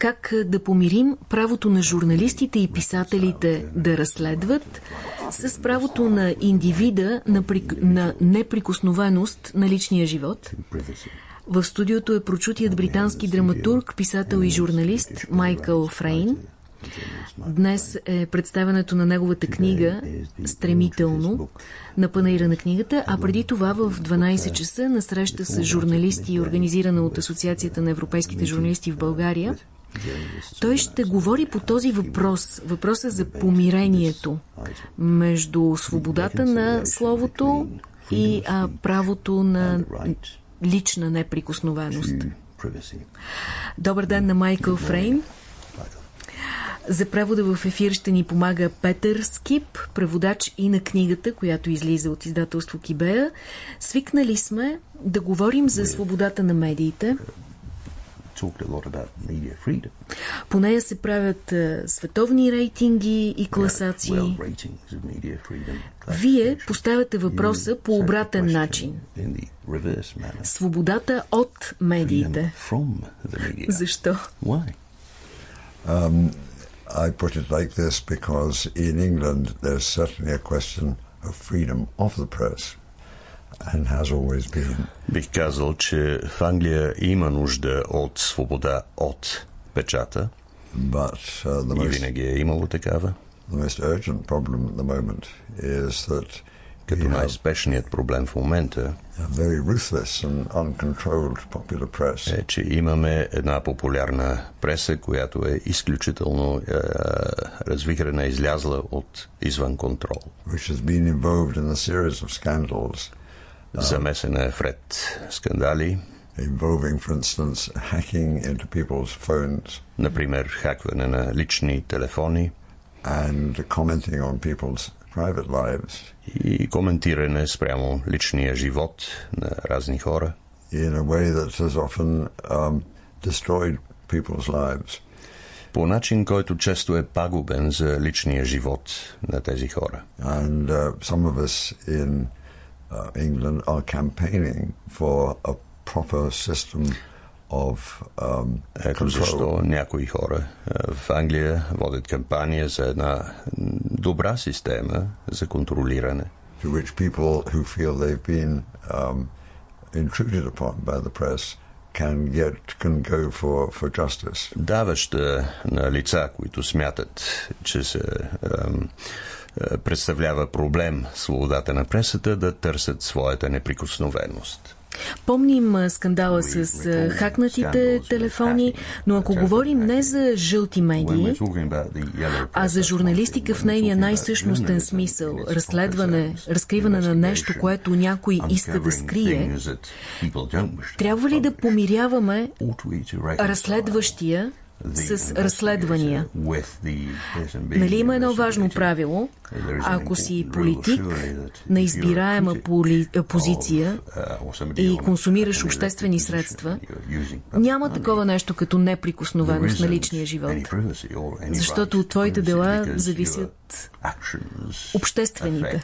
как да помирим правото на журналистите и писателите да разследват с правото на индивида на, при... на неприкосновеност на личния живот. В студиото е прочутият британски драматург, писател и журналист Майкъл Фрейн. Днес е представянето на неговата книга Стремително на панаира на книгата, а преди това в 12 часа на среща с журналисти, организирана от Асоциацията на европейските журналисти в България, той ще говори по този въпрос, въпроса за помирението между свободата на словото и а, правото на лична неприкосновеност. Добър ден на Майкъл Фрейн. За превода в ефир ще ни помага Петър Скип, преводач и на книгата, която излиза от издателство Кибея. Свикнали сме да говорим за свободата на медиите. По нея се правят uh, световни рейтинги и класации. Вие поставяте въпроса по обратен начин. Свободата от медиите. Защо? Um, I put it like this because in England there's certainly a question of freedom of the press. And has always been. Бих казал, че в Англия има нужда от свобода от печата. But, uh, the most, и винаги е имало такава. The most urgent problem at the moment is that като най-спешният проблем в момента е, че имаме една популярна преса, която е изключително е, развихрена, излязла от извън контрол. Замесена е вред скандали, involving, for instance, hacking into people's phones. Например, хакване на лични телефони. And commenting on people's private lives. И коментиране спрямо личния живот на разни хора. In a way that has often um, destroyed people's lives. По начин, който често е пагубен за личния живот на тези хора. And uh, some of us in uh, England are campaigning for a proper system of, um, Ето защо някои хора в Англия водят кампания за една добра система за контролиране. To which people who feel they've been um, intruded upon by the press can get can go for, for justice. Даваща на лица, които смятат, че се um, представлява проблем свободата на пресата, да търсят своята неприкосновеност. Помним скандала с хакнатите телефони, но ако говорим не за жълти медии, а за журналистика в нейния най-същностен смисъл, разследване, разкриване на нещо, което някой иска да скрие, трябва ли да помиряваме разследващия с разследвания. Нали има едно важно правило? Ако си политик на избираема поли... позиция и консумираш обществени средства, няма такова нещо като неприкосновеност на личния живот. Защото от твоите дела зависят обществените.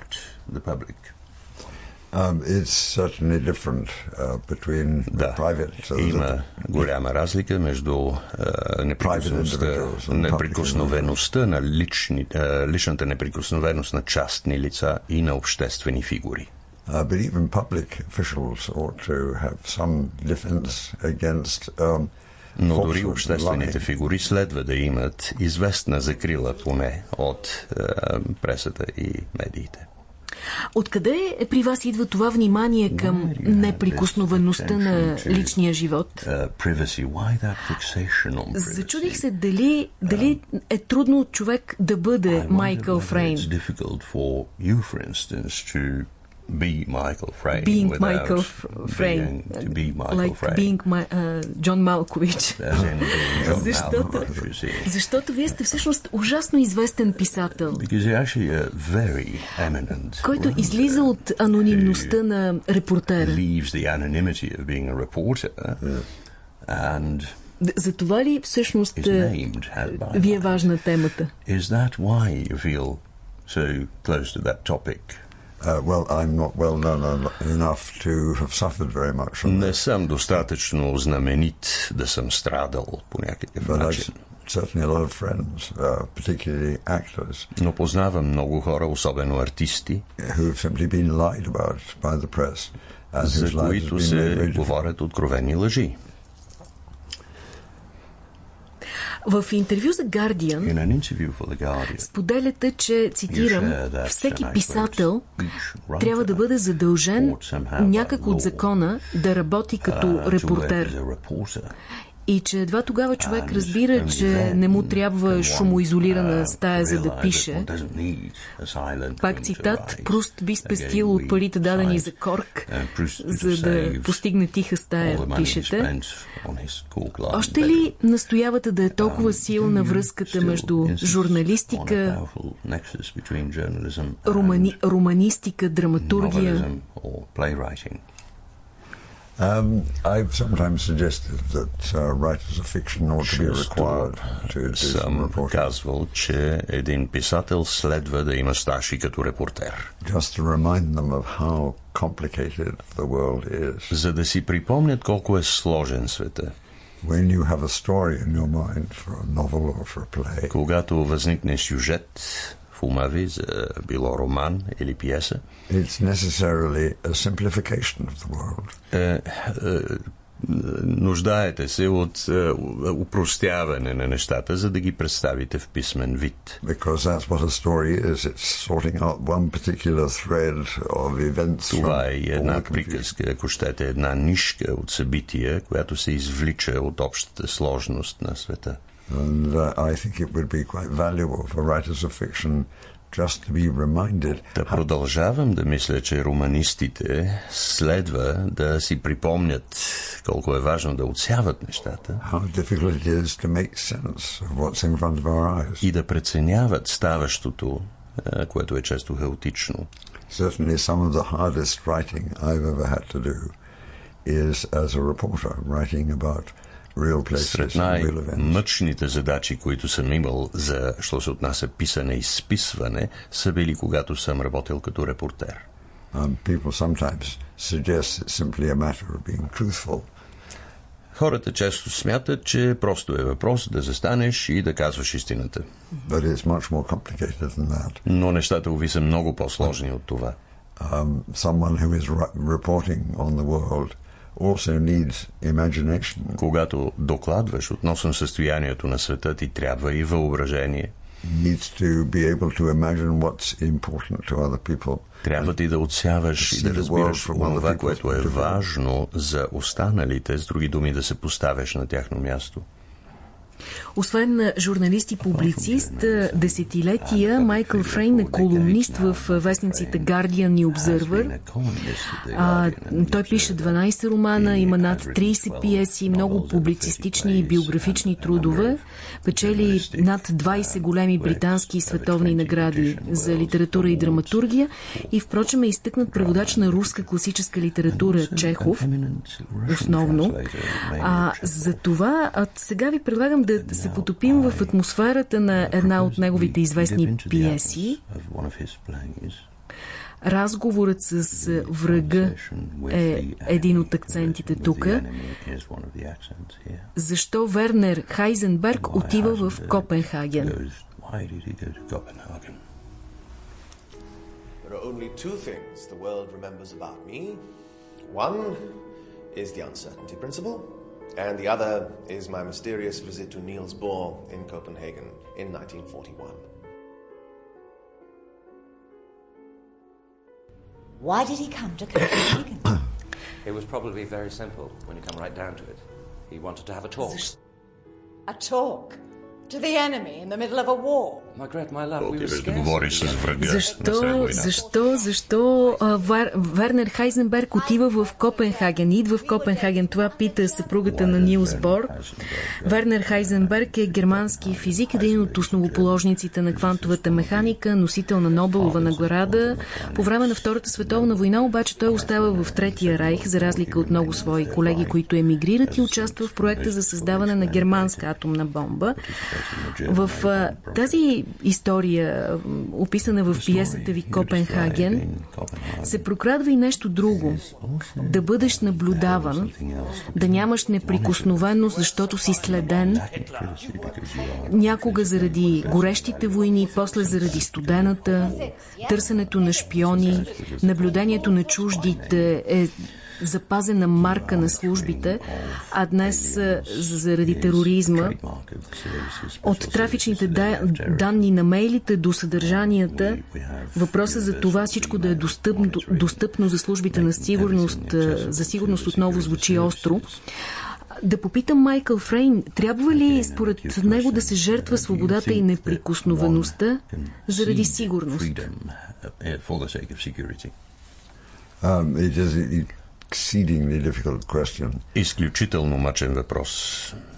Um, it's certainly different uh, between да, private... Uh, има голяма разлика между uh, неприкосновеността, неприкосновеността на лични, uh, личната неприкосновеност на частни лица и на обществени фигури. Uh, but even public officials ought to have some defense against um, но дори обществените фигури следва да имат известна закрила поне от uh, пресата и медиите. Откъде при вас идва това внимание към неприкосновеността на личния живот? Зачудих се дали, дали е трудно човек да бъде Майкъл Фрейн be Michael Frayn being Michael Frayn to be Michael like Frayn. being my, uh, Джон Малкович защото, защото вие сте всъщност ужасно известен писател който излиза от анонимността на репортера за това ли всъщност ви е важна темата? Is that why you feel so close to that topic? Uh, well, I'm not well known enough to have suffered very much from Не съм достатъчно знаменит да съм страдал по някакъв But начин. I've certainly a lot of friends, uh, particularly actors, Но познавам много хора, особено артисти, who've simply been lied about by the press and за whose lives have които been made се very difficult. говорят откровени лъжи. В интервю за Guardian споделяте, че, цитирам, всеки писател трябва да бъде задължен някак от закона да работи като uh, репортер. И че едва тогава човек разбира, че не му трябва шумоизолирана uh, стая за да пише. Пак цитат. Пруст би спестил от парите дадени за корк, uh, за да постигне тиха стая, пишете. Още ли настоявате да е толкова силна връзката между журналистика, романи, романистика, драматургия? novelism or playwriting? Um, I've sometimes suggested that uh, writers of fiction ought to be required to do some Съм reporting, казвал, че един писател следва да има стаж и като репортер, just to remind them of how complicated the world is. за да си припомнят колко е сложен света. When you have a story in your mind for a novel or for a play, Когато възникне сюжет Ви за било роман или пиеса, it's necessarily a simplification of the world. е, е, нуждаете се от е, упростяване на нещата, за да ги представите в писмен вид. Because that's what a story is. It's sorting out one particular thread of events. Това е една приказка, ако щете, една нишка от събития, която се извлича от общата сложност на света. And uh, I think it would be quite valuable for writers of fiction just to be reminded Да продължавам да мисля, че романистите следва да си припомнят колко е важно да отсяват нещата how difficult it is to make sense of what's in front of our eyes. и да преценяват ставащото, е, което е често хаотично. Certainly, some of the hardest writing I've ever had to do is as a reporter, writing about real places Сред най-мъчните задачи, които съм имал за, що се отнася писане и списване, са били когато съм работил като репортер. Um. Хората често смятат, че просто е въпрос да застанеш и да казваш истината. Но нещата, уви, са много по-сложни от това. Um, someone who is reporting on the world also needs imagination. Когато докладваш относно състоянието на света, ти трябва и въображение. Needs to be able to imagine what's important to other people. Трябва ти да отсяваш и да разбираш това, което е важно за останалите, с други думи да се поставяш на тяхно място. Освен на журналист и публицист, десетилетия Майкъл Фрейн е колумнист в вестниците Guardian и Observer. А, той пише 12 романа, има над 30 пиеси, много публицистични и биографични трудове, печели над 20 големи британски и световни награди за литература и драматургия и впрочем е изтъкнат преводач на руска класическа литература Чехов, основно. А, за това а, сега ви предлагам да се потопим в атмосферата на една от неговите известни пиеси. Разговорът с врага е един от акцентите тук. Защо Вернер Хайзенберг отива в Копенхаген? There are only two things the world remembers about me. One is the uncertainty principle, and the other is my mysterious visit to Niels Bohr in Copenhagen in 1941. Why did he come to Copenhagen? It was probably very simple when you come right down to it. He wanted to have a talk. a talk to the enemy in the middle of a war. Отиваш да говориш с врага. Защо, защо, защо а, Вар, Вернер Хайзенберг отива в Копенхаген? Идва в Копенхаген. Това пита съпругата на Нилс Бор. Вернер Хайзенберг е германски физик, един от основоположниците на квантовата механика, носител на Нобелова награда. По време на Втората световна война обаче той остава в Третия райх, за разлика от много свои колеги, които емигрират и участва в проекта за създаване на германска атомна бомба. В а, тази история, описана в пиесата ви Копенхаген, се прокрадва и нещо друго. Да бъдеш наблюдаван, да нямаш неприкосновеност, защото си следен, някога заради горещите войни, после заради студената, търсенето на шпиони, наблюдението на чуждите е запазена марка на службите, а днес заради тероризма, от трафичните да, данни на мейлите до съдържанията, въпросът за това всичко да е достъпно, достъпно за службите на сигурност, за сигурност отново звучи остро. Да попитам Майкъл Фрейн, трябва ли според него да се жертва свободата и неприкосновеността заради сигурност? Um, it it, exceedingly difficult question. Изключително мъчен въпрос.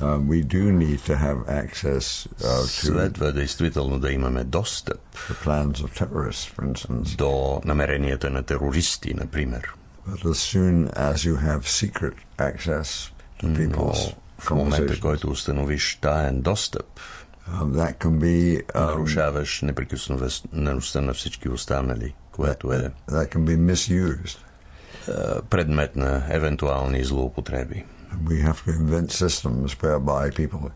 Uh, we do need to have access uh, to Следва действително да имаме достъп the plans of terrorists, for instance. до намеренията на терористи, например. But as soon as you have secret access to people's Но в момента, който установиш таен достъп, um, that can be um, нарушаваш неприкосновеността на всички останали, което е that can be misused. Предмет на евентуални злоупотреби. We have to invent systems whereby people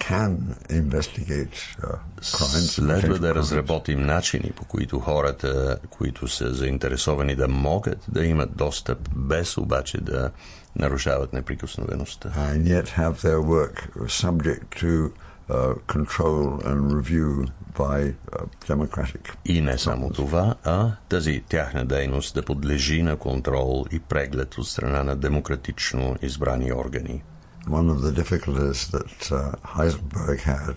uh. Следва да разработим начини, по които хората, които са заинтересовани да могат да имат достъп, без обаче да нарушават неприкосновеността. And yet have their work subject to uh, control and review by uh, democratic. И не само това, а тази тяхна дейност да подлежи на контрол и преглед от страна на демократично избрани органи. One of the difficulties that uh, Heisenberg had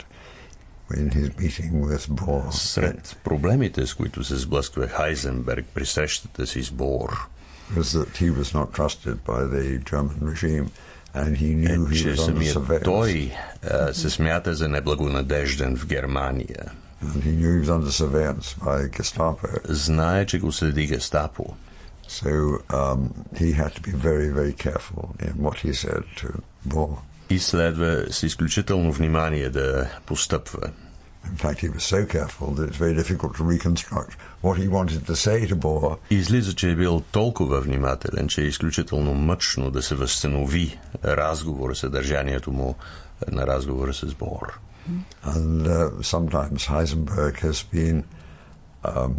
in his meeting with Bohr. Сред проблемите, с които се сблъсква Хайзенберг при срещата си с Бор, was that he was not trusted by the German regime and he knew Е, че самият той а, се смята за неблагонадежден в Германия. And he knew he was under surveillance by Gestapo. Знае, че го следи гестапо. So um, he had to be very, very careful in what he said to Bohr. И следва с изключително внимание да постъпва. In fact, he was so careful that it's very difficult to reconstruct what he wanted to say to Bohr. Излиза, че е бил толкова внимателен, че е изключително мъчно да се възстанови разговора, съдържанието му на разговора с Бор. And uh, sometimes Heisenberg has been um,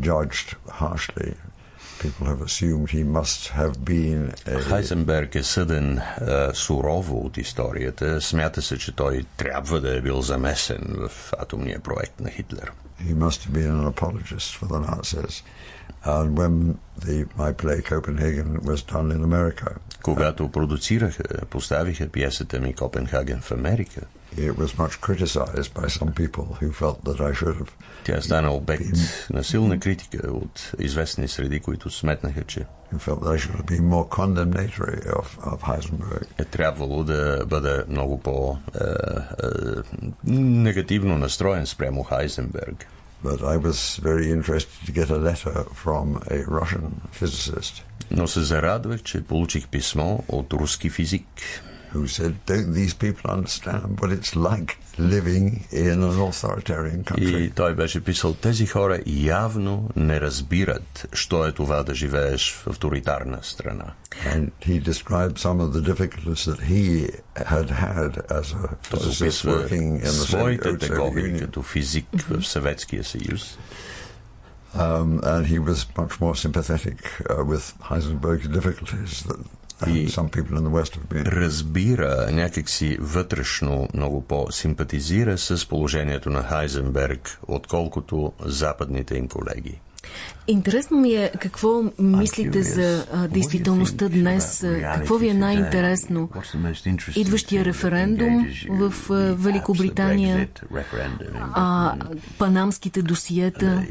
judged harshly. a Хайзенберг е съден а, сурово от историята. Смята се, че той трябва да е бил замесен в атомния проект на Хитлер. he must have been an apologist for the Nazis. And when the my play Copenhagen was done in America, Когато продуцираха, поставиха пиесата ми Копенхаген в Америка, it was much criticized by some people who felt that I should have тя стана обект на силна критика от известни среди, които сметнаха, че who felt that I should have been more condemnatory of, of Heisenberg. е трябвало да бъда много по-негативно настроен спрямо Хайзенберг. But I was very interested to get a letter from a Russian physicist Но се зарадвах, че получих писмо от руски физик, who said, Don't these people understand what it's like living in an authoritarian country? И той беше писал, тези хора явно не разбират, що е това да живееш в авторитарна страна. And he described some of the difficulties that he had had as a Той physicist описва working in the своите Soviet, Soviet тегоби Union. като физик в Съветския съюз. Um, and he was much more sympathetic uh, with Heisenberg's difficulties than, been. Разбира някакси вътрешно много по-симпатизира с положението на Хайзенберг, отколкото западните им колеги. Интересно ми е какво мислите за а, действителността днес. Какво ви е най-интересно? Идващия референдум в а, Великобритания, а, панамските досиета.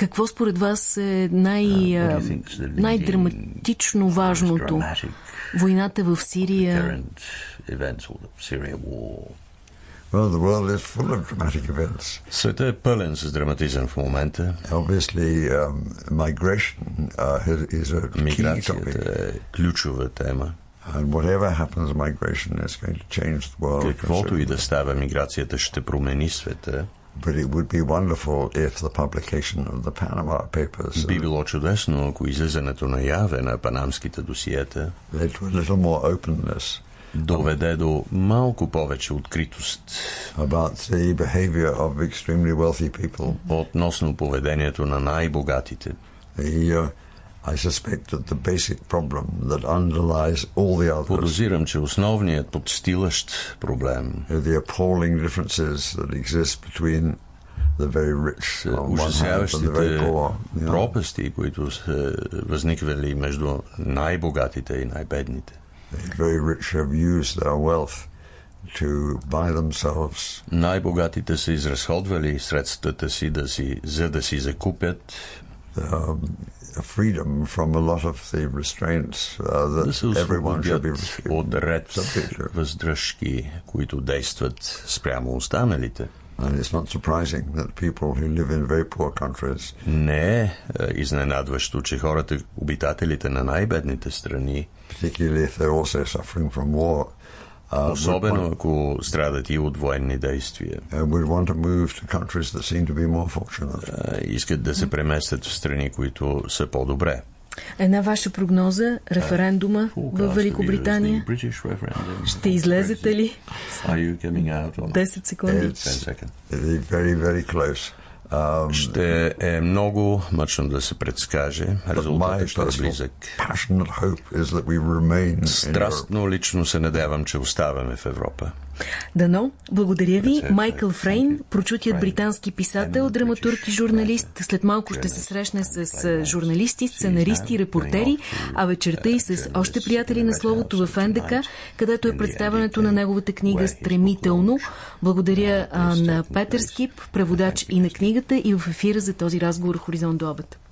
Какво според вас е най, а, най-драматично важното? Войната в Сирия. Светът е пълен с драматизъм в момента. Um, uh. Миграцията е ключова тема. Каквото и да става, миграцията ще промени света. But it would be wonderful if the publication of the Panama Papers Би било чудесно, ако излизането наяве на панамските досиета led to a little more openness доведе до малко повече откритост about the behavior of extremely wealthy people. относно поведението на най-богатите. The, uh, I suspect that the basic problem that underlies all the others Подозирам, че основният подстилащ проблем are the appalling differences that exist between the very rich on one hand and the very ужасяващите poor. you know. пропасти, които са възниквали между най-богатите и най-бедните. The very rich have used their wealth to buy themselves Най-богатите са изразходвали средствата си, да си, за да си закупят, um, freedom from a lot of the restraints uh, да се that everyone should be освободят от ред subject to. въздръжки, които действат спрямо останалите. And it's not surprising that people who live in very poor countries Не е е, изненадващо, че хората, обитателите на най-бедните страни, particularly if they're also suffering from war, uh, would, особено want, ако страдат и от военни действия, uh, е, искат да се преместят в страни, които са по-добре. Една ваша прогноза, референдума в Великобритания. Ще излезете ли? 10 секунди. It's very, very, very close. Um, Ще е много мъчно да се предскаже. Резултатът ще е близък. Страстно лично се надявам, че оставаме в Европа. Дано, благодаря ви. Майкъл Фрейн, прочутият британски писател, драматург и журналист. След малко ще се срещне с журналисти, сценаристи, репортери, а вечерта и с още приятели на словото в НДК, където е представането на неговата книга Стремително. Благодаря а, на Петър Скип, преводач и на книгата и в ефира за този разговор Хоризонт до обед.